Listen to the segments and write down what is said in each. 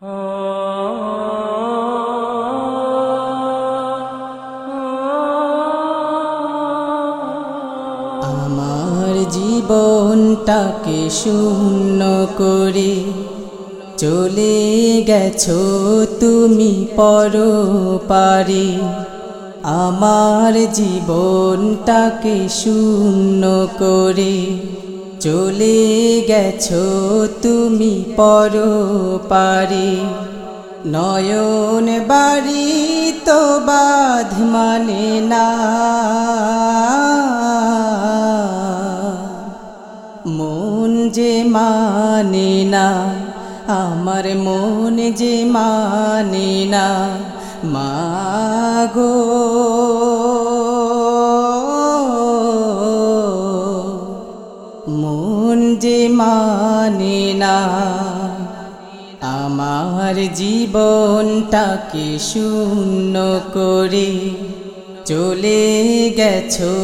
আমার জীবনটাকে শূন্য করে চলে গেছো তুমি পরপারে। আমার জীবনটাকে শূন্য করে চলে গেছো তুমি পরপারে। নয়ন বাড়ি তো বাধ মানে না। মন যে মানে না, আমার মন যে মানে না। মাগো আমার জীবনটাকে শূন্য করে চলে গেছো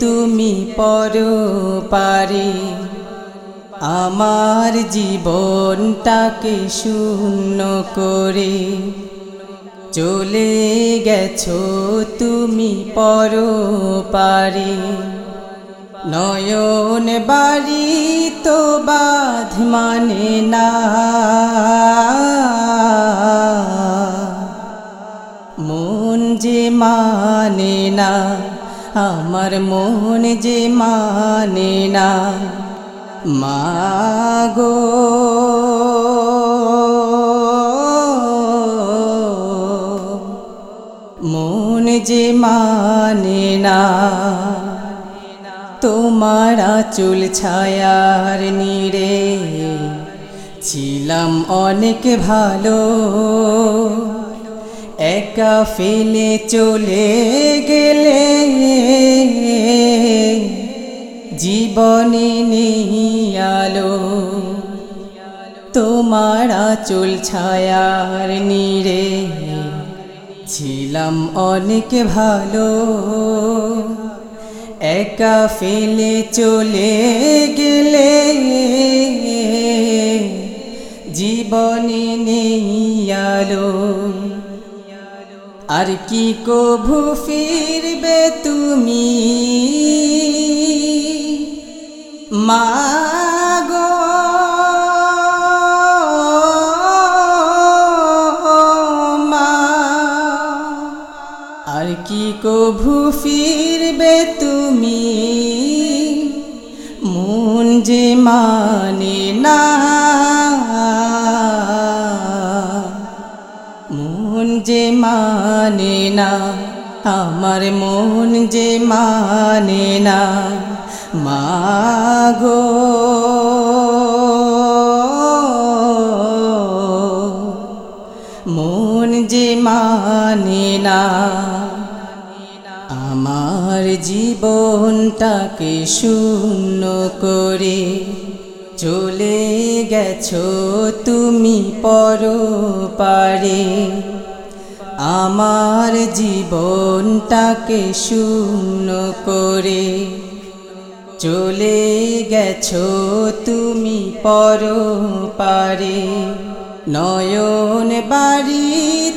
তুমি পরপারে। আমার জীবনটাকে শূন্য করে চলে গেছো তুমি পরপারে। নয়ন বাড়ি তো বাধ মানে না। মন যে মানে না, আমার মন যে মানে না। মাগো মন যে মানে না। তোমার চুল ছায়ার নিরে ছিলাম অনেক ভালো। একা ফেলে চলে গেলে জীবনে আলো। তোমার চুল ছায়ার নিরে ছিলাম অনেক ভালো। একা ফেলে চলে গেলে জীবনে নেই আলো। আর কি কভু ফিরবে তুমি? মা। আর কি কভু ফিরবে মানে না। মন যে মানে না, আমার মন যে মানে না। মাগো। মন যে মানে না, আমার জীবনটাকে শূন্য করে চলে গেছো তুমি পর পারে আমার জীবনটাকে শূন্য করে। চলে গেছো তুমি পর পারে নয়ন বাড়ি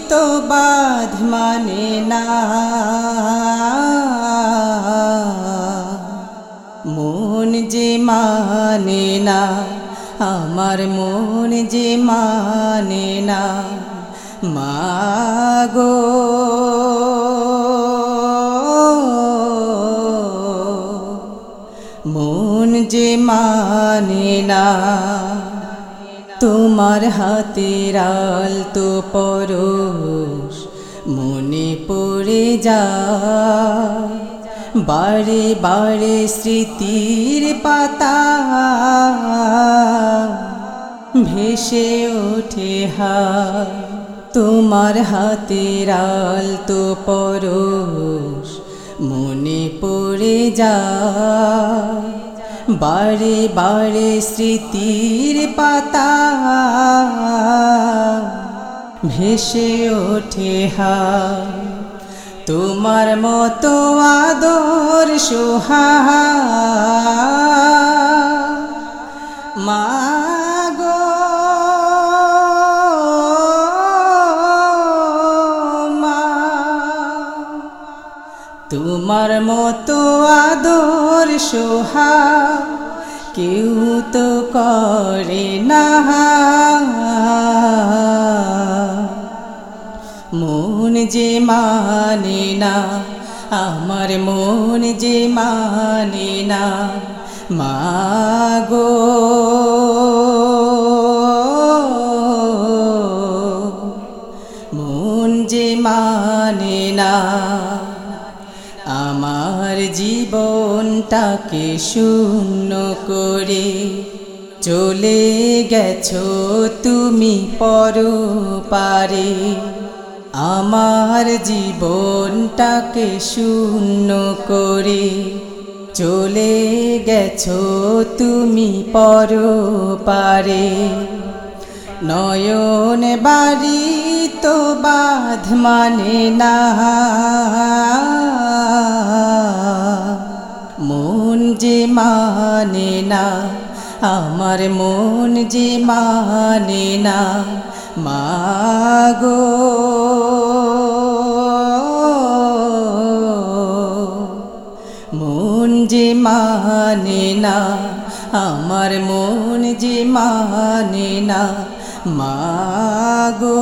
তো বাধ মানে না। মানে না, আমার মন যে মানে না। মাগো, মন যে মানে না, তোমার হাতের আলতো পরশ মনে পড়ে যা বারে বারে স্মৃতির পাতা ভেসে ওঠে হা তোমার হাতের আলতো পরশ মনে পড়ে যা বারে বারে স্মৃতির পাতা ভেসে ওঠে হা তোমার মতো আদর সোহা মাগো মা। তোমার মতো আদর সোহা কেউ তো করে না। মন যে মানে না, আমার মন যে মানে না মাগো মন যে মানে না, আমার জীবনটাকে শূন্য করে চলে গেছো তুমি পর পারে আমার জীবনটাকে শূন্য করে চলে গেছো তুমি পর পারে নয়ন বাড়ি তো বাধ মানে না। মন যে মানে না, আমার মন যে মানে না। মাগো মানে না আমার মন যে মানে না। মাগো